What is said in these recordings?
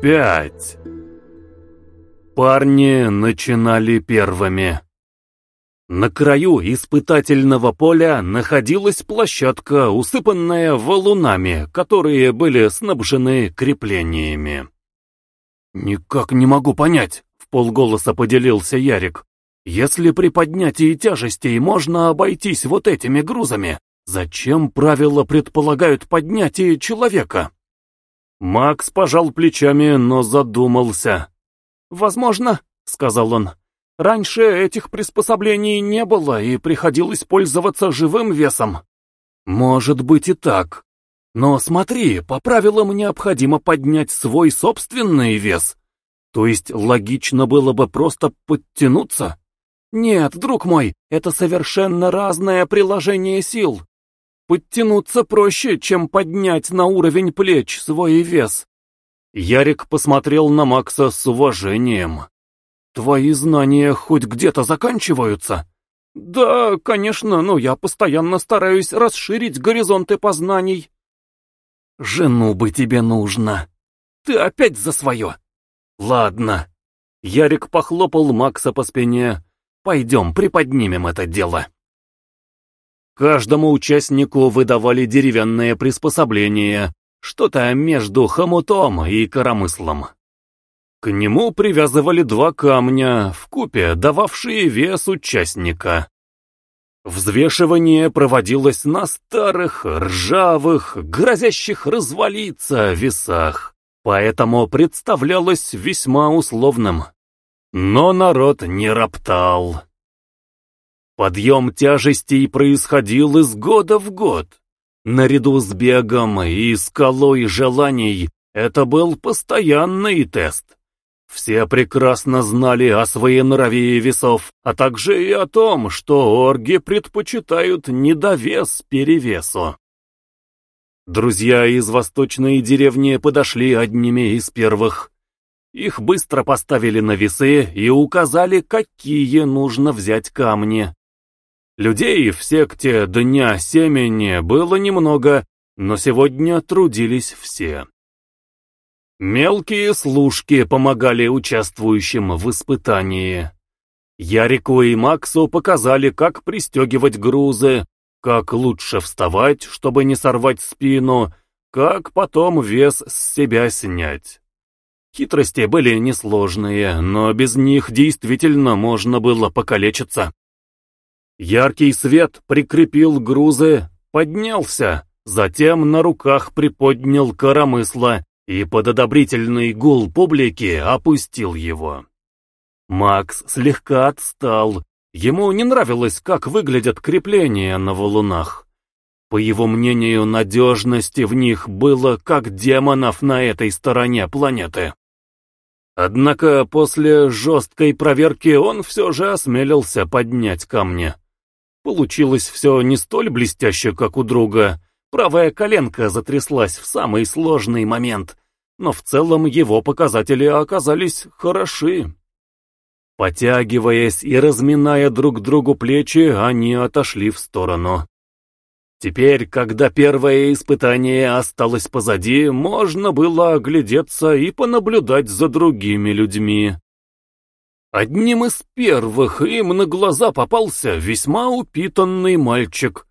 пять. Парни начинали первыми. На краю испытательного поля находилась площадка, усыпанная валунами, которые были снабжены креплениями. «Никак не могу понять», — в полголоса поделился Ярик. «Если при поднятии тяжестей можно обойтись вот этими грузами, зачем правила предполагают поднятие человека?» Макс пожал плечами, но задумался. «Возможно», — сказал он, — «раньше этих приспособлений не было и приходилось пользоваться живым весом». «Может быть и так. Но смотри, по правилам необходимо поднять свой собственный вес. То есть логично было бы просто подтянуться?» «Нет, друг мой, это совершенно разное приложение сил. Подтянуться проще, чем поднять на уровень плеч свой вес. Ярик посмотрел на Макса с уважением. «Твои знания хоть где-то заканчиваются?» «Да, конечно, но я постоянно стараюсь расширить горизонты познаний». «Жену бы тебе нужно. Ты опять за свое?» «Ладно». Ярик похлопал Макса по спине. «Пойдем, приподнимем это дело». Каждому участнику выдавали деревянное приспособление, что-то между хомутом и коромыслом. К нему привязывали два камня, в купе дававшие вес участника. Взвешивание проводилось на старых, ржавых, грозящих развалиться весах, поэтому представлялось весьма условным. Но народ не роптал. Подъем тяжестей происходил из года в год. Наряду с бегом и скалой желаний это был постоянный тест. Все прекрасно знали о своенравии весов, а также и о том, что орги предпочитают недовес перевесу. Друзья из восточной деревни подошли одними из первых. Их быстро поставили на весы и указали, какие нужно взять камни. Людей в секте Дня Семени было немного, но сегодня трудились все. Мелкие служки помогали участвующим в испытании. Ярику и Максу показали, как пристегивать грузы, как лучше вставать, чтобы не сорвать спину, как потом вес с себя снять. Хитрости были несложные, но без них действительно можно было покалечиться. Яркий свет прикрепил грузы, поднялся, затем на руках приподнял коромысло и под одобрительный гул публики опустил его. Макс слегка отстал, ему не нравилось, как выглядят крепления на валунах. По его мнению, надежности в них было как демонов на этой стороне планеты. Однако после жесткой проверки он все же осмелился поднять камни. Получилось все не столь блестяще, как у друга. Правая коленка затряслась в самый сложный момент, но в целом его показатели оказались хороши. Потягиваясь и разминая друг другу плечи, они отошли в сторону. Теперь, когда первое испытание осталось позади, можно было оглядеться и понаблюдать за другими людьми. Одним из первых им на глаза попался весьма упитанный мальчик.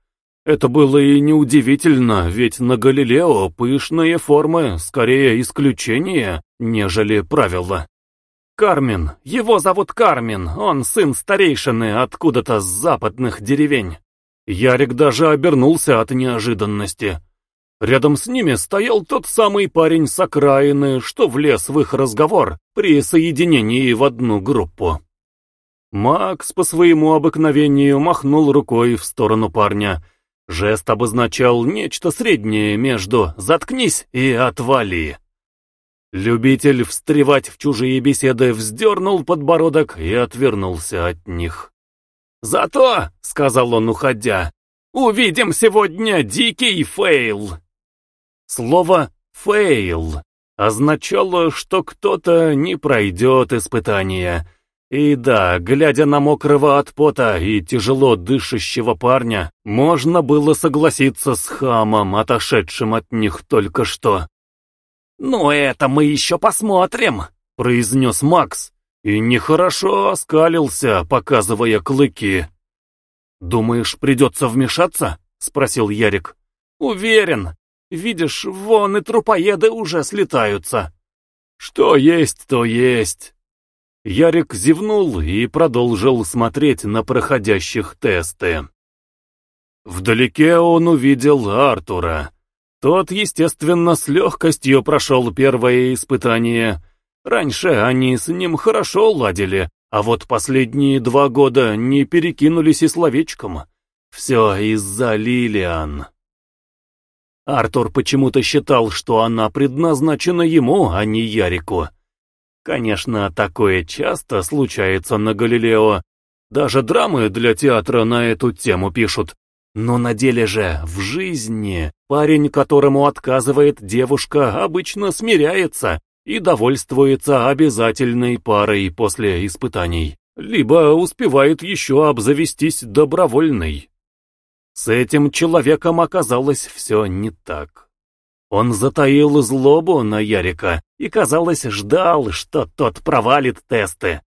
Это было и неудивительно, ведь на Галилео пышные формы скорее исключение, нежели правило. Кармен, его зовут Кармен, он сын старейшины откуда-то с западных деревень. Ярик даже обернулся от неожиданности. Рядом с ними стоял тот самый парень с окраины, что влез в их разговор при соединении в одну группу. Макс по своему обыкновению махнул рукой в сторону парня. Жест обозначал нечто среднее между «заткнись» и «отвали». Любитель встревать в чужие беседы вздернул подбородок и отвернулся от них. «Зато», — сказал он, уходя, — «увидим сегодня дикий фейл». Слово «фейл» означало, что кто-то не пройдет испытания. И да, глядя на мокрого от пота и тяжело дышащего парня, можно было согласиться с хамом, отошедшим от них только что. «Ну, это мы еще посмотрим», — произнес Макс, и нехорошо оскалился, показывая клыки. «Думаешь, придется вмешаться?» — спросил Ярик. «Уверен. Видишь, вон и трупоеды уже слетаются». «Что есть, то есть». Ярик зевнул и продолжил смотреть на проходящих тесты. Вдалеке он увидел Артура. Тот, естественно, с легкостью прошел первое испытание. Раньше они с ним хорошо ладили, а вот последние два года не перекинулись и словечком. Все из-за Лилиан. Артур почему-то считал, что она предназначена ему, а не Ярику. Конечно, такое часто случается на Галилео. Даже драмы для театра на эту тему пишут. Но на деле же, в жизни, парень, которому отказывает девушка, обычно смиряется и довольствуется обязательной парой после испытаний, либо успевает еще обзавестись добровольной. С этим человеком оказалось все не так. Он затаил злобу на Ярика и, казалось, ждал, что тот провалит тесты.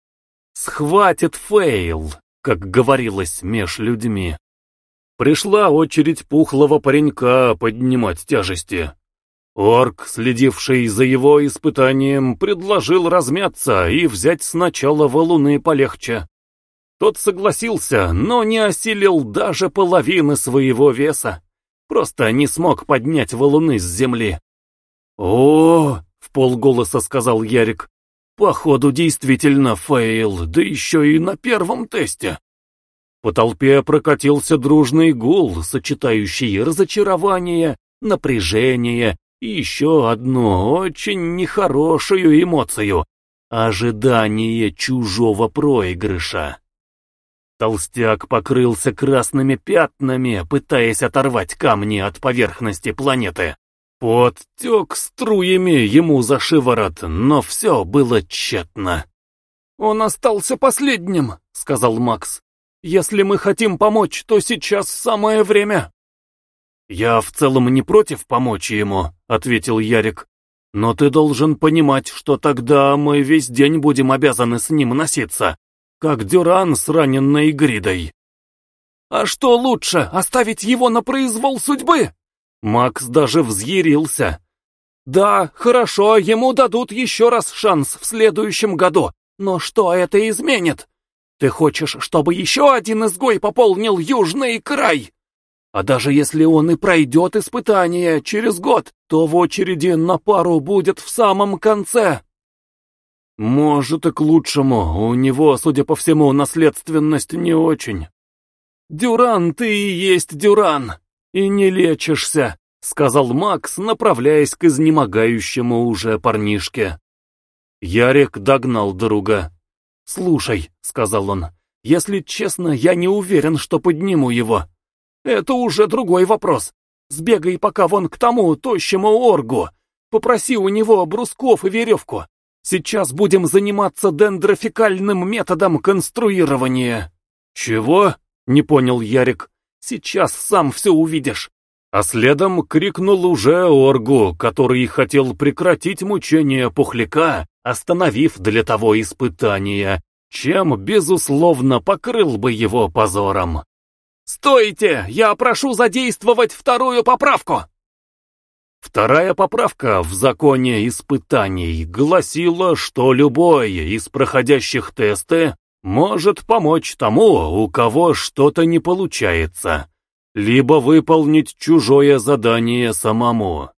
«Схватит фейл», как говорилось меж людьми. Пришла очередь пухлого паренька поднимать тяжести. Орк, следивший за его испытанием, предложил размяться и взять сначала валуны полегче. Тот согласился, но не осилил даже половины своего веса. Просто не смог поднять валуны с земли. «О!» — в полголоса сказал Ярик. «Походу, действительно fail, да еще и на первом тесте». По толпе прокатился дружный гул, сочетающий разочарование, напряжение и еще одну очень нехорошую эмоцию — ожидание чужого проигрыша. Толстяк покрылся красными пятнами, пытаясь оторвать камни от поверхности планеты. Пот тек струями ему за шиворот, но все было тщетно. «Он остался последним», — сказал Макс. «Если мы хотим помочь, то сейчас самое время». «Я в целом не против помочь ему», — ответил Ярик. «Но ты должен понимать, что тогда мы весь день будем обязаны с ним носиться, как Дюран с раненной Гридой. «А что лучше, оставить его на произвол судьбы?» Макс даже взъярился. «Да, хорошо, ему дадут еще раз шанс в следующем году, но что это изменит? Ты хочешь, чтобы еще один изгой пополнил Южный край? А даже если он и пройдет испытание через год, то в очереди на пару будет в самом конце». Может и к лучшему, у него, судя по всему, наследственность не очень. Дюран, ты и есть Дюран, и не лечишься, сказал Макс, направляясь к изнемогающему уже парнишке. Ярик догнал друга. «Слушай», — сказал он, — «если честно, я не уверен, что подниму его. Это уже другой вопрос. Сбегай пока вон к тому тощему оргу. Попроси у него брусков и веревку. Сейчас будем заниматься дендрофикальным методом конструирования. Чего? Не понял Ярик. Сейчас сам все увидишь. А следом крикнул уже Оргу, который хотел прекратить мучение пухляка, остановив для того испытания, чем, безусловно, покрыл бы его позором. «Стойте! Я прошу задействовать вторую поправку!» Вторая поправка в законе испытаний гласила, что любой из проходящих тесты может помочь тому, у кого что-то не получается, либо выполнить чужое задание самому.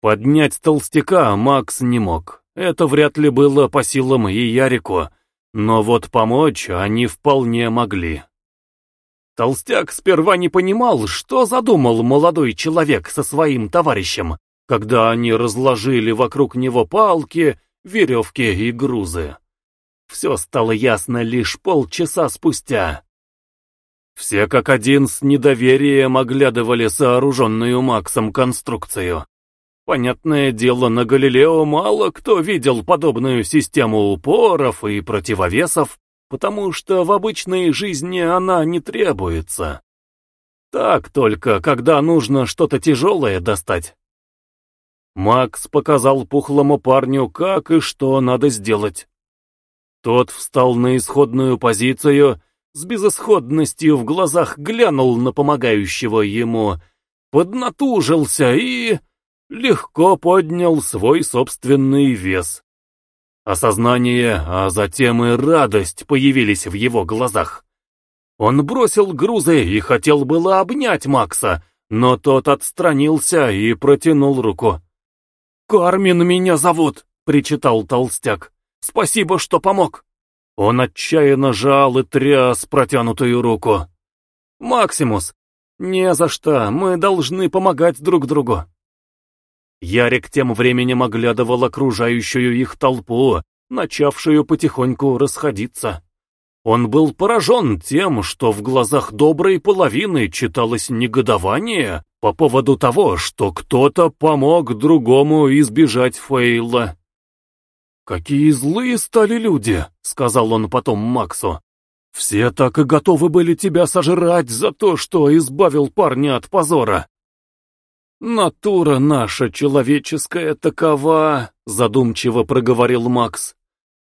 Поднять толстяка Макс не мог, это вряд ли было по силам и Ярику, но вот помочь они вполне могли. Толстяк сперва не понимал, что задумал молодой человек со своим товарищем, когда они разложили вокруг него палки, веревки и грузы. Все стало ясно лишь полчаса спустя. Все как один с недоверием оглядывали сооруженную Максом конструкцию. Понятное дело, на Галилео мало кто видел подобную систему упоров и противовесов, потому что в обычной жизни она не требуется. Так только, когда нужно что-то тяжелое достать. Макс показал пухлому парню, как и что надо сделать. Тот встал на исходную позицию, с безысходностью в глазах глянул на помогающего ему, поднатужился и легко поднял свой собственный вес. Осознание, а затем и радость появились в его глазах. Он бросил грузы и хотел было обнять Макса, но тот отстранился и протянул руку. «Кармин меня зовут», — причитал толстяк. «Спасибо, что помог». Он отчаянно жал и тряс протянутую руку. «Максимус, не за что, мы должны помогать друг другу». Ярик тем временем оглядывал окружающую их толпу, начавшую потихоньку расходиться. Он был поражен тем, что в глазах доброй половины читалось негодование по поводу того, что кто-то помог другому избежать фейла. «Какие злые стали люди», — сказал он потом Максу. «Все так и готовы были тебя сожрать за то, что избавил парня от позора». «Натура наша человеческая такова», — задумчиво проговорил Макс.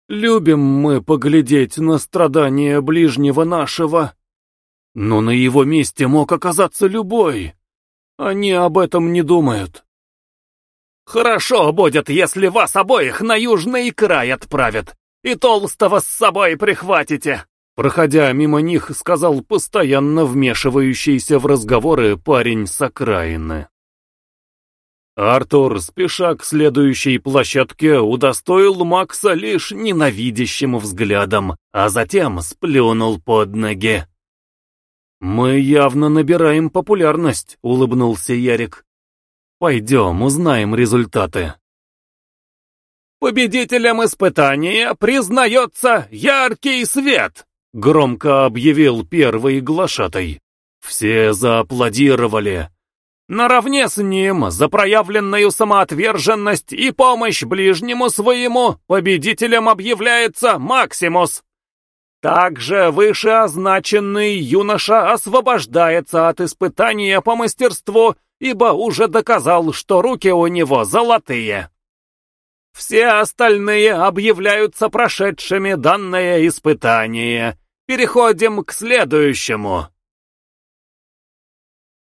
«Любим мы поглядеть на страдания ближнего нашего. Но на его месте мог оказаться любой. Они об этом не думают». «Хорошо будет, если вас обоих на южный край отправят, и толстого с собой прихватите», Проходя мимо них, сказал постоянно вмешивающийся в разговоры парень с окраины. Артур, спеша к следующей площадке, удостоил Макса лишь ненавидящим взглядом, а затем сплюнул под ноги. «Мы явно набираем популярность», — улыбнулся Ярик. «Пойдем, узнаем результаты». «Победителем испытания признается яркий свет», — громко объявил первый глашатай. Все зааплодировали. Наравне с ним, за проявленную самоотверженность и помощь ближнему своему, победителем объявляется Максимус. Также вышеозначенный юноша освобождается от испытания по мастерству, ибо уже доказал, что руки у него золотые. Все остальные объявляются прошедшими данное испытание. Переходим к следующему.